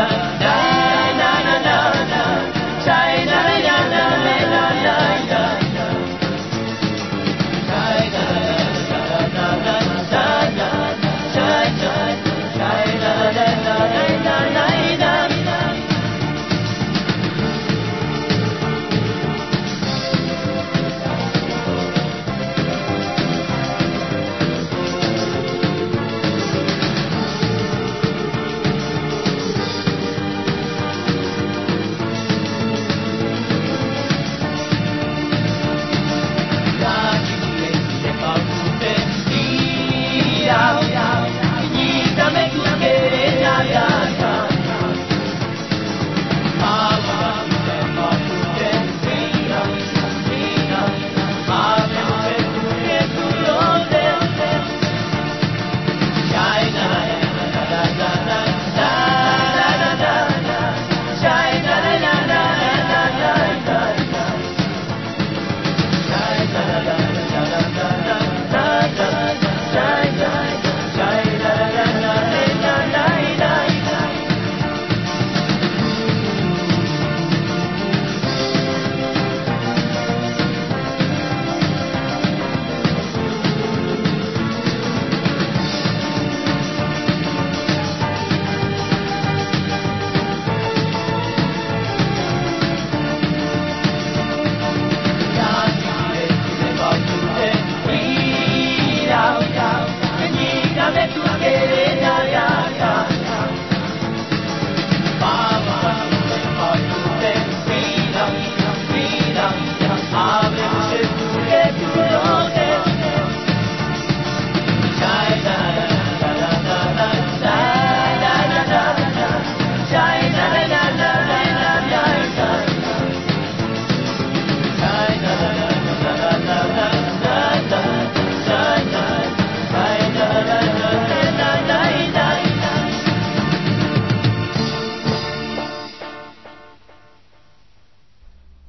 nada.